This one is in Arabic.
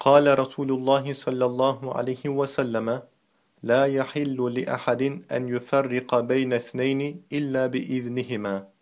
قال رسول الله صلى الله عليه وسلم لا يحل لأحد أن يفرق بين اثنين إلا بإذنهما.